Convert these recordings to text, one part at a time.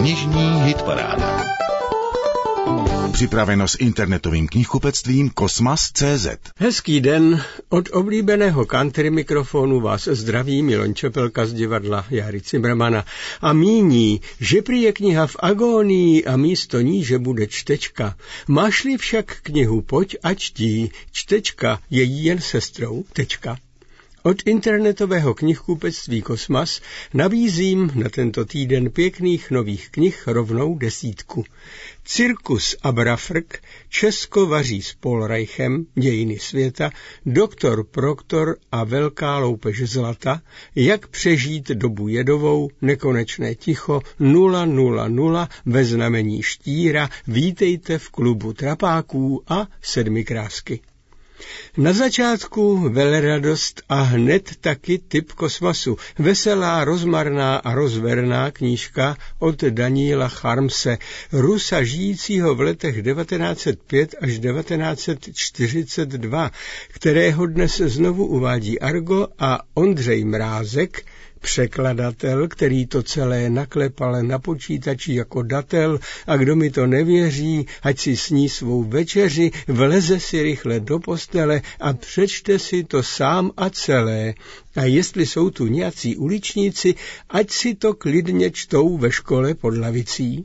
Knižní hitparáda. Připraveno s internetovým knihkupectvím Kosmas.cz Hezký den, od oblíbeného country mikrofonu vás zdraví Milon Čepelka z divadla Jary Cimrmana a míní, že prý je kniha v agónii a místo ní, že bude čtečka. Máš-li však knihu, pojď a čtí, čtečka je jí jen sestrou, tečka. Od internetového knihkupectví Kosmas nabízím na tento týden pěkných nových knih rovnou desítku. Cirkus Abrafrk, Česko vaří s Polreichem, dějiny světa, Doktor Proktor a Velká loupež zlata, jak přežít dobu jedovou, nekonečné ticho, 000 ve znamení štíra, vítejte v klubu trapáků a sedmi krásky. Na začátku velradost a hned taky typ kosmasu. Veselá, rozmarná a rozverná knížka od Daniela Charmse, Rusa žijícího v letech 1905 až 1942, kterého dnes znovu uvádí Argo a Ondřej Mrázek, překladatel, který to celé naklepal na počítači jako datel a kdo mi to nevěří, ať si sní svou večeři, vleze si rychle do postele a přečte si to sám a celé. A jestli jsou tu nějací uličníci, ať si to klidně čtou ve škole pod lavicí.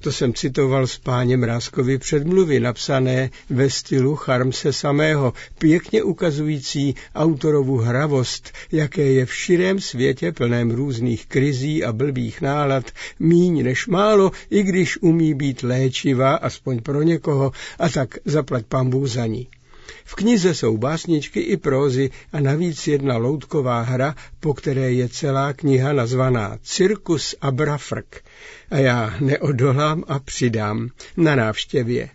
To jsem citoval z páně Mrázkovy předmluvy, napsané ve stylu Charmse samého, pěkně ukazující autorovu hravost, jaké je v širém světě plném různých krizí a blbých nálad, míň než málo, i když umí být léčivá, aspoň pro někoho, a tak zaplať pambu za ní. V knize jsou básničky i prózy a navíc jedna loutková hra, po které je celá kniha nazvaná Cirkus Abrafrk. A já neodolám a přidám na návštěvě.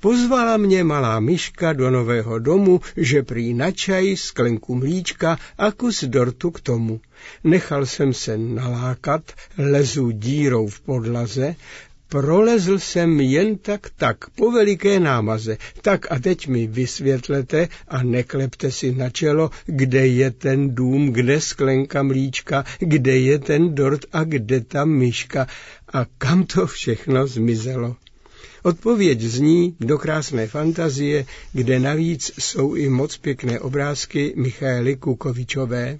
Pozvala mě malá myška do nového domu, že prý na čaj, sklenku mlíčka a kus dortu k tomu. Nechal jsem se nalákat, lezu dírou v podlaze, Prolezl jsem jen tak tak, po veliké námaze. Tak a teď mi vysvětlete a neklepte si na čelo, kde je ten dům, kde sklenka mlíčka, kde je ten dort a kde ta myška a kam to všechno zmizelo. Odpověď zní do krásné fantazie, kde navíc jsou i moc pěkné obrázky Michaely Kukovičové.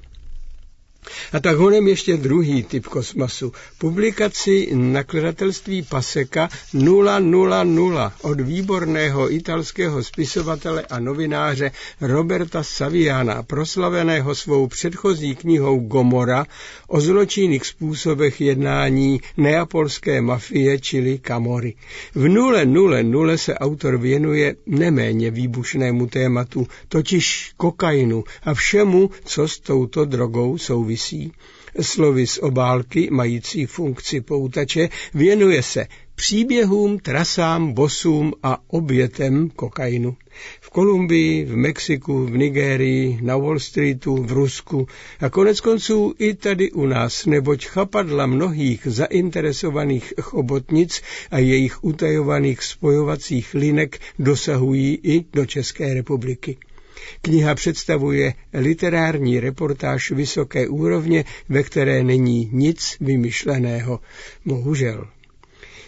A tak honem ještě druhý typ kosmosu. Publikaci nakladatelství Paseka 000 od výborného italského spisovatele a novináře Roberta Saviana, proslaveného svou předchozí knihou Gomora o zločinných způsobech jednání neapolské mafie, čili Kamory. V 000 se autor věnuje neméně výbušnému tématu, totiž kokainu a všemu, co s touto drogou souvisí souvisí. Slovy z obálky, mající funkci poutače, věnuje se příběhům, trasám, bosům a obětem kokainu. V Kolumbii, v Mexiku, v Nigérii, na Wall Streetu, v Rusku a konec konců i tady u nás, neboť chapadla mnohých zainteresovaných chobotnic a jejich utajovaných spojovacích linek dosahují i do České republiky. Kniha představuje literární reportáž vysoké úrovně, ve které není nic vymyšleného. Bohužel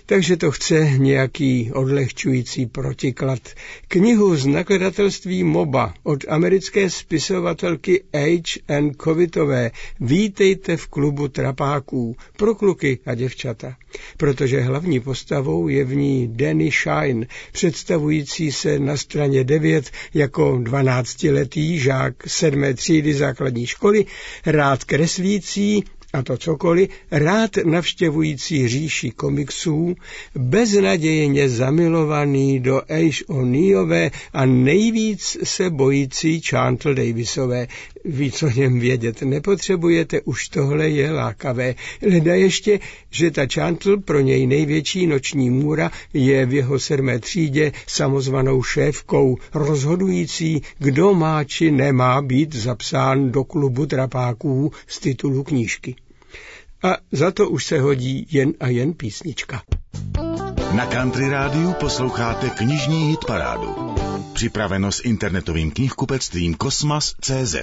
takže to chce nějaký odlehčující protiklad. Knihu z nakladatelství MOBA od americké spisovatelky H. N. Kovitové Vítejte v klubu trapáků pro kluky a děvčata, protože hlavní postavou je v ní Danny Shine, představující se na straně 9 jako 12-letý žák sedmé třídy základní školy, rád kreslící a to cokoliv, rád navštěvující říši komiksů, beznadějně zamilovaný do Ace O'Neillové a nejvíc se bojící Chantal Davisové. Víc o něm vědět nepotřebujete, už tohle je lákavé. Leda ještě, že ta Chantal pro něj největší noční můra je v jeho sedmé třídě samozvanou šéfkou, rozhodující, kdo má či nemá být zapsán do klubu trapáků z titulu knížky. A za to už se hodí jen a jen písnička. Na Country Rádiu posloucháte knižní hitparádu. Připraveno s internetovým knihkupectvím Kosmas.cz.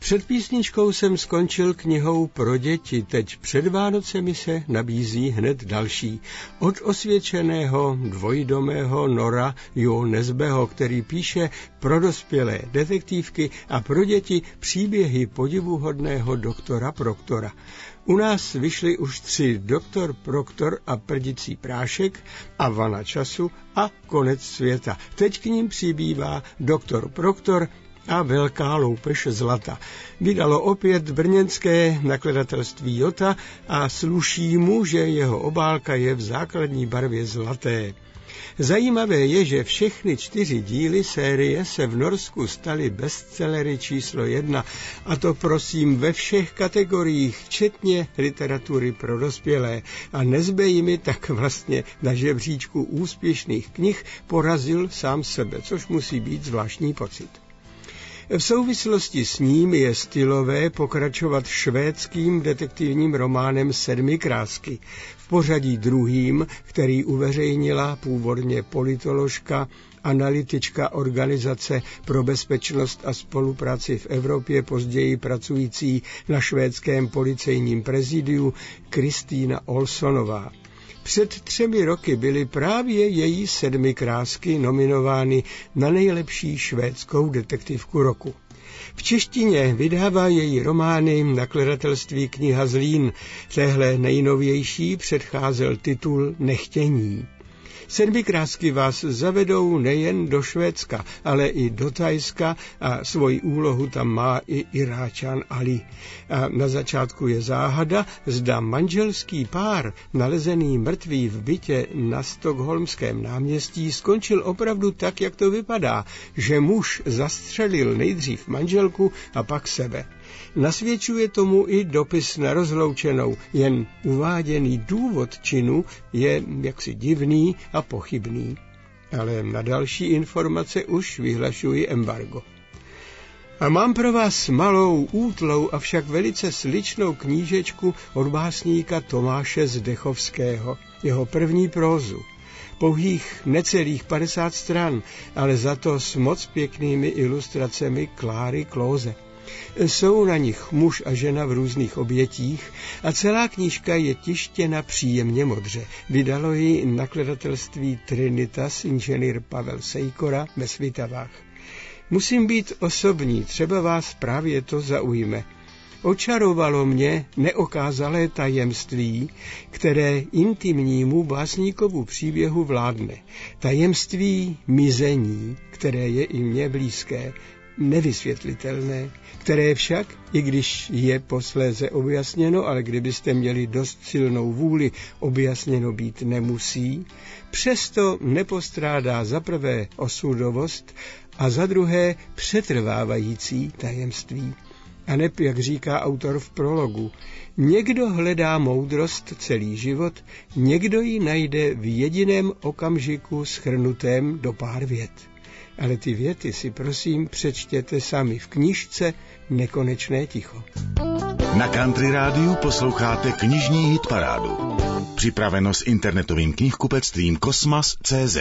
Před písničkou jsem skončil knihou pro děti, teď před Vánocemi se nabízí hned další. Od osvědčeného dvojdomého Nora Jo Nezbeho, který píše pro dospělé detektivky a pro děti příběhy podivuhodného doktora Proktora. U nás vyšly už tři Doktor Proktor a prdicí prášek a vana času a konec světa. Teď k ním přibývá Doktor Proktor a velká loupež zlata. Vydalo opět brněnské nakladatelství Jota a sluší mu, že jeho obálka je v základní barvě zlaté. Zajímavé je, že všechny čtyři díly série se v Norsku staly bestsellery číslo jedna, a to prosím ve všech kategoriích, včetně literatury pro dospělé. A nezbejí mi tak vlastně na žebříčku úspěšných knih porazil sám sebe, což musí být zvláštní pocit. V souvislosti s ním je stylové pokračovat švédským detektivním románem Sedmi krásky. V pořadí druhým, který uveřejnila původně politoložka analytička Organizace pro bezpečnost a spolupráci v Evropě, později pracující na švédském policejním prezidiu Kristýna Olsonová. Před třemi roky byly právě její sedmi krásky nominovány na nejlepší švédskou detektivku roku. V češtině vydává její romány nakladatelství kniha Zlín. Téhle nejnovější předcházel titul Nechtění. Sedmi krásky vás zavedou nejen do Švédska, ale i do Tajska a svoji úlohu tam má i Iráčan Ali. A na začátku je záhada, zda manželský pár, nalezený mrtvý v bytě na Stockholmském náměstí, skončil opravdu tak, jak to vypadá, že muž zastřelil nejdřív manželku a pak sebe. Nasvědčuje tomu i dopis na rozloučenou, jen uváděný důvod činu je jaksi divný a pochybný. Ale na další informace už vyhlašuji embargo. A mám pro vás malou, útlou, avšak velice sličnou knížečku od básníka Tomáše Zdechovského, jeho první prózu. Pouhých necelých 50 stran, ale za to s moc pěknými ilustracemi Kláry Klóze. Jsou na nich muž a žena v různých obětích a celá knížka je tištěna příjemně modře. Vydalo ji nakladatelství Trinitas inženýr Pavel Sejkora ve Svitavách. Musím být osobní, třeba vás právě to zaujme. Očarovalo mě neokázalé tajemství, které intimnímu básníkovu příběhu vládne. Tajemství mizení, které je i mně blízké, nevysvětlitelné, které však, i když je posléze objasněno, ale kdybyste měli dost silnou vůli, objasněno být nemusí, přesto nepostrádá za prvé osudovost a za druhé přetrvávající tajemství. A neb, jak říká autor v prologu, někdo hledá moudrost celý život, někdo ji najde v jediném okamžiku schrnutém do pár vět ale ty věty si prosím přečtěte sami v knižce Nekonečné ticho. Na Country Rádiu posloucháte knižní hitparádu. Připraveno s internetovým knihkupectvím Kosmas.cz.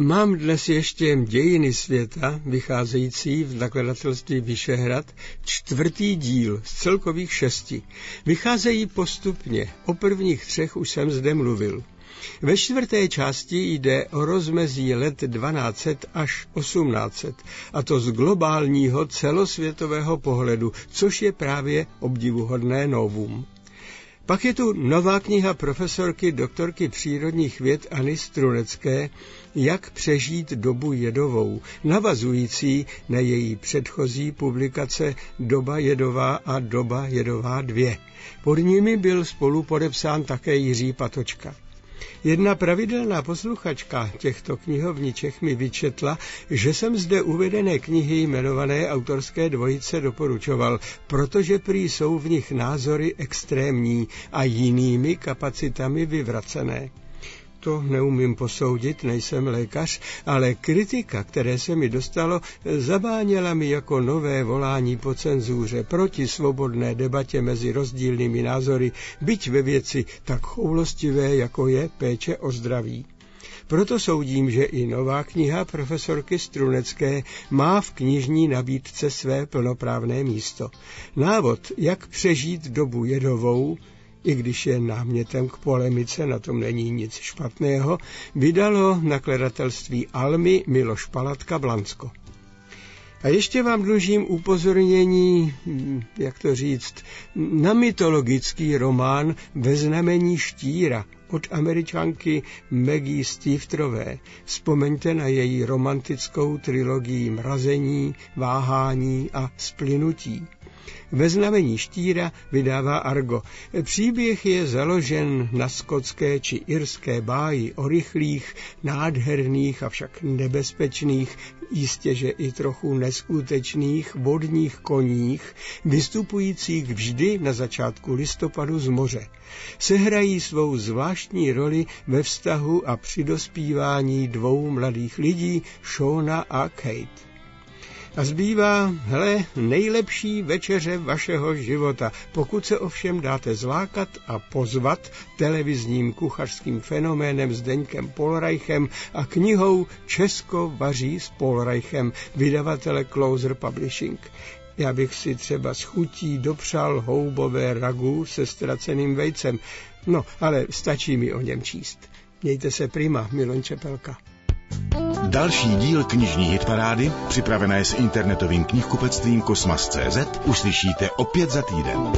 Mám dnes ještě dějiny světa, vycházející v nakladatelství Vyšehrad, čtvrtý díl z celkových šesti. Vycházejí postupně, o prvních třech už jsem zde mluvil. Ve čtvrté části jde o rozmezí let 1200 až 1800, a to z globálního celosvětového pohledu, což je právě obdivuhodné novum. Pak je tu nová kniha profesorky doktorky přírodních věd Anny Strunecké Jak přežít dobu jedovou, navazující na její předchozí publikace Doba jedová a Doba jedová 2. Pod nimi byl spolu podepsán také Jiří Patočka. Jedna pravidelná posluchačka těchto knihovniček mi vyčetla, že jsem zde uvedené knihy jmenované autorské dvojice doporučoval, protože prý jsou v nich názory extrémní a jinými kapacitami vyvracené to neumím posoudit, nejsem lékař, ale kritika, které se mi dostalo, zabáněla mi jako nové volání po cenzuře proti svobodné debatě mezi rozdílnými názory, byť ve věci tak choulostivé, jako je péče o zdraví. Proto soudím, že i nová kniha profesorky Strunecké má v knižní nabídce své plnoprávné místo. Návod, jak přežít dobu jedovou, i když je námětem k polemice, na tom není nic špatného, vydalo nakladatelství Almy Miloš Palatka Blansko. A ještě vám dlužím upozornění, hm, jak to říct, na mytologický román Ve znamení štíra od američanky Maggie Stevetrové. Vzpomeňte na její romantickou trilogii Mrazení, Váhání a Splynutí. Ve znamení štíra vydává Argo. Příběh je založen na skotské či irské báji o rychlých, nádherných, avšak nebezpečných, jistěže i trochu neskutečných vodních koních, vystupujících vždy na začátku listopadu z moře. Sehrají svou zvláštní roli ve vztahu a při dospívání dvou mladých lidí, Shona a Kate. A zbývá, hele, nejlepší večeře vašeho života, pokud se ovšem dáte zlákat a pozvat televizním kuchařským fenoménem Zdeňkem Polreichem a knihou Česko vaří s Polreichem, vydavatele Closer Publishing. Já bych si třeba s chutí dopřál houbové ragu se ztraceným vejcem. No, ale stačí mi o něm číst. Mějte se prima, Milon Čepelka. Další díl knižní hitparády, připravené s internetovým knihkupectvím Kosmas.cz, uslyšíte opět za týden.